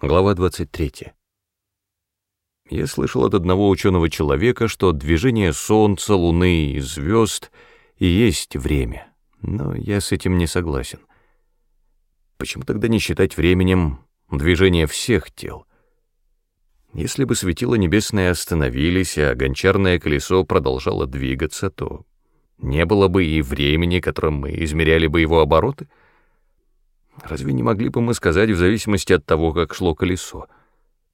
Глава 23. Я слышал от одного ученого человека, что движение Солнца, Луны и звезд и есть время, но я с этим не согласен. Почему тогда не считать временем движение всех тел? Если бы светило небесное остановились, а гончарное колесо продолжало двигаться, то не было бы и времени, которым мы измеряли бы его обороты — Разве не могли бы мы сказать в зависимости от того, как шло колесо,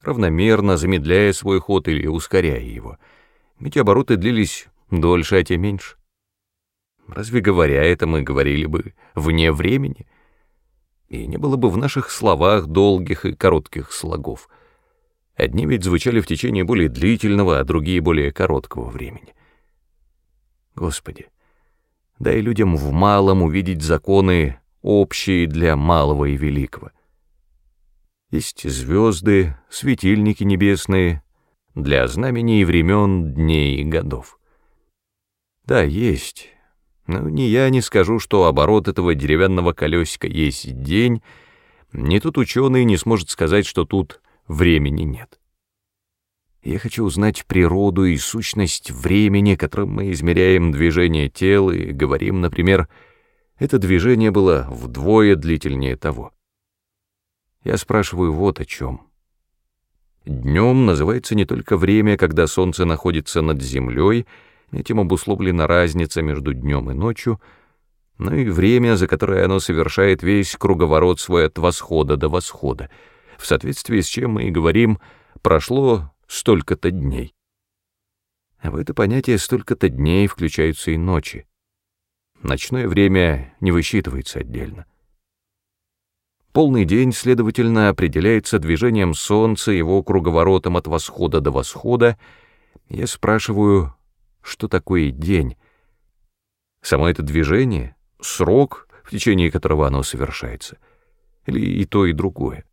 равномерно замедляя свой ход или ускоряя его? Ведь обороты длились дольше, а те меньше. Разве говоря это, мы говорили бы вне времени? И не было бы в наших словах долгих и коротких слогов. Одни ведь звучали в течение более длительного, а другие более короткого времени. Господи, дай людям в малом увидеть законы общие для малого и великого. Есть звезды, светильники небесные, для знамений времен, дней и годов. Да, есть. Но ни я не скажу, что оборот этого деревянного колесика есть день, ни тут ученый не сможет сказать, что тут времени нет. Я хочу узнать природу и сущность времени, которым мы измеряем движение тела и говорим, например, это движение было вдвое длительнее того. Я спрашиваю вот о чем. Днем называется не только время, когда Солнце находится над Землей, этим обусловлена разница между днем и ночью, но и время, за которое оно совершает весь круговорот свой от восхода до восхода, в соответствии с чем мы и говорим «прошло столько-то дней». А в это понятие столько-то дней включаются и ночи. Ночное время не высчитывается отдельно. Полный день, следовательно, определяется движением Солнца, его круговоротом от восхода до восхода. Я спрашиваю, что такое день? Само это движение, срок, в течение которого оно совершается, или и то, и другое?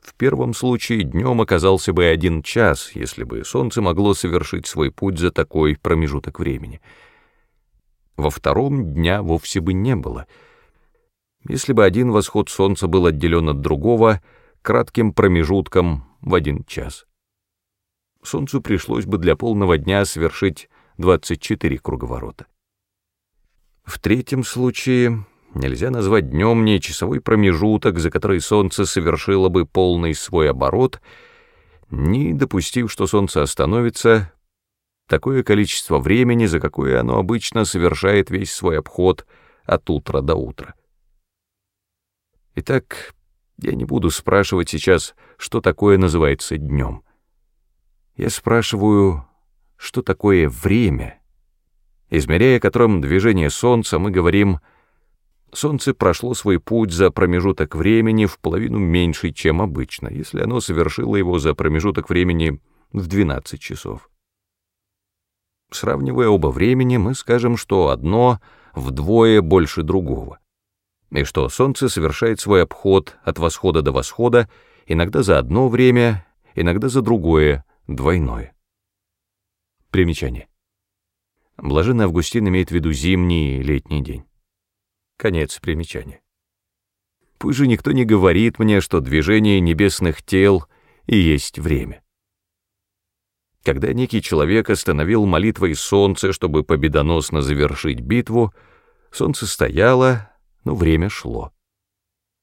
В первом случае днем оказался бы один час, если бы Солнце могло совершить свой путь за такой промежуток времени — во втором дня вовсе бы не было. Если бы один восход солнца был отделен от другого кратким промежутком в один час. Солнцу пришлось бы для полного дня совершить 24 круговорота. В третьем случае нельзя назвать днем ни часовой промежуток, за который Солнце совершило бы полный свой оборот, ни допустив, что Солнце остановится, такое количество времени, за какое оно обычно совершает весь свой обход от утра до утра. Итак, я не буду спрашивать сейчас, что такое называется днем. Я спрашиваю, что такое время, измеряя которым движение Солнца, мы говорим, Солнце прошло свой путь за промежуток времени в половину меньший, чем обычно, если оно совершило его за промежуток времени в 12 часов. Сравнивая оба времени, мы скажем, что одно вдвое больше другого, и что Солнце совершает свой обход от восхода до восхода иногда за одно время, иногда за другое, двойное. Примечание. Блаженный Августин имеет в виду зимний и летний день. Конец примечания. Пусть же никто не говорит мне, что движение небесных тел и есть время. Когда некий человек остановил молитвой солнце, чтобы победоносно завершить битву, солнце стояло, но время шло.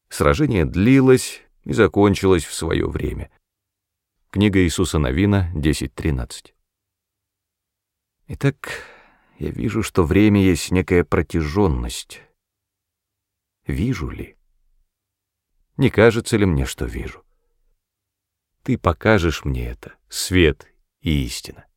Сражение длилось и закончилось в свое время. Книга Иисуса Новина, 10.13. Итак, я вижу, что время есть некая протяженность. Вижу ли? Не кажется ли мне, что вижу? Ты покажешь мне это, свет и истина.